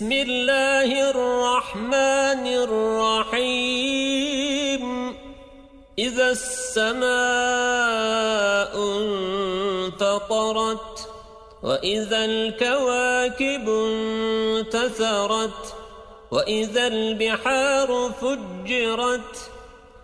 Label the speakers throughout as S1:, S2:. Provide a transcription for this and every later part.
S1: بسم الله الرحمن الرحيم. إذا السماء انتطرت وإذا الكواكب انتثرت وإذا البحار فجرت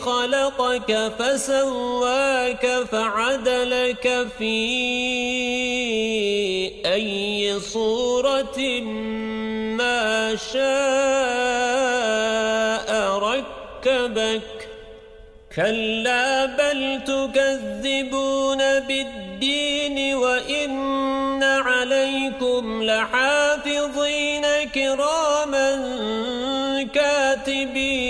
S1: خلقك فسواك فعدلك في أي صورة ما شاء ركبك. كلا بل تكذبون بالدين وإن عليكم لحافظين كراما كاتبين.